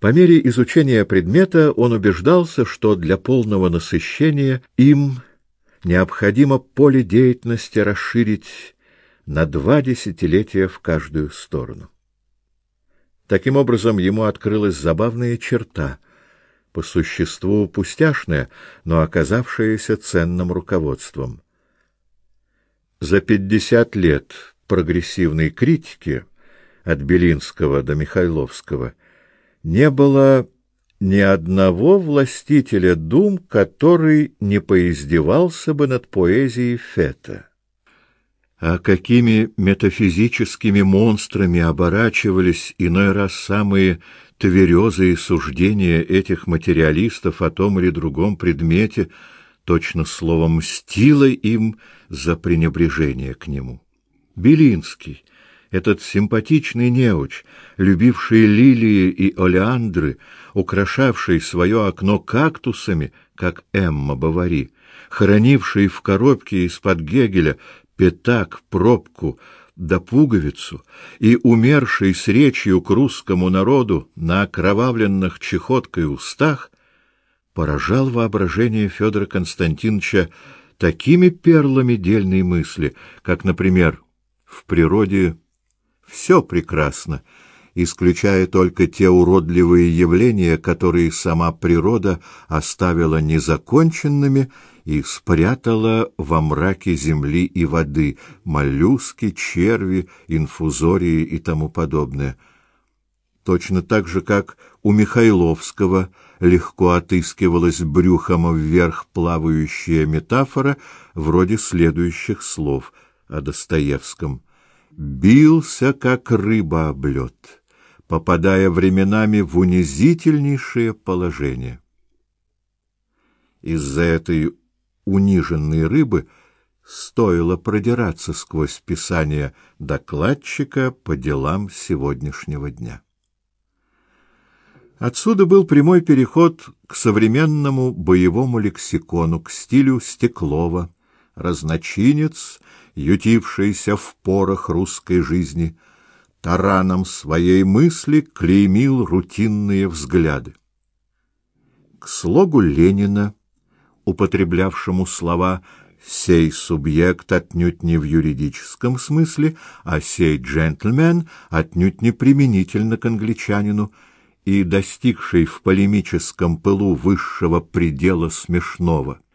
По мере изучения предмета он убеждался, что для полного насыщения им необходимо поле деятельности расширить на два десятилетия в каждую сторону. Таким образом, ему открылась забавная черта, по существу пустяшная, но оказавшаяся ценным руководством. За пятьдесят лет прогрессивной критики от Белинского до Михайловского не было ни одного властителя дум, который не поиздевался бы над поэзией Фета. А какими метафизическими монстрами оборачивались иной раз самые тверезые суждения этих материалистов о том или другом предмете, точно словом мстило им за пренебрежение к нему. Белинский, этот симпатичный неуч, любивший лилии и олеандры, украшавший свое окно кактусами, как Эмма Бавари, хранивший в коробке из-под Гегеля пятак, пробку да пуговицу и умерший с речью к русскому народу на окровавленных чехоткой устах, поражал воображение Федора Константиновича такими перлами дельной мысли, как, например, в природе все прекрасно, исключая только те уродливые явления, которые сама природа оставила незаконченными и спрятала во мраке земли и воды, моллюски, черви, инфузории и тому подобное. Точно так же, как у Михайловского легко отыскивалась брюхом вверх плавающая метафора вроде следующих слов — о Достоевском. Бился, как рыба об лед, попадая временами в унизительнейшее положение. Из-за этой униженной рыбы стоило продираться сквозь писание докладчика по делам сегодняшнего дня. Отсюда был прямой переход к современному боевому лексикону, к стилю Стеклова, разночинец, ютившийся в порах русской жизни, тараном своей мысли клеймил рутинные взгляды. К слогу Ленина, употреблявшему слова «сей субъект» отнюдь не в юридическом смысле, а «сей джентльмен» отнюдь не применительно к англичанину, и достигший в полемическом пылу высшего предела смешного —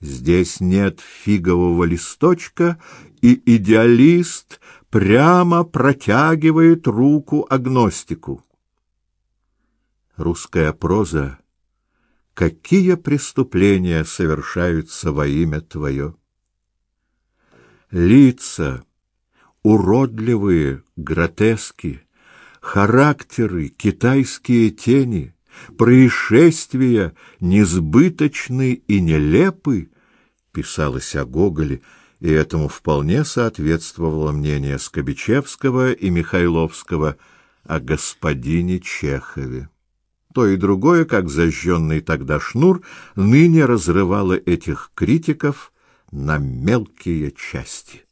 Здесь нет фигового листочка, и идеалист прямо протягивает руку агностику. Русская проза Какие преступления совершаются во имя твое? Лица уродливые, гротески, характеры, китайские тени — происшествия несбыточны и нелепы, писалось о Гоголе, и этому вполне соответствовало мнение Скобичевского и Михайловского о господине Чехове. То и другое, как зажженный тогда шнур, ныне разрывало этих критиков на мелкие части.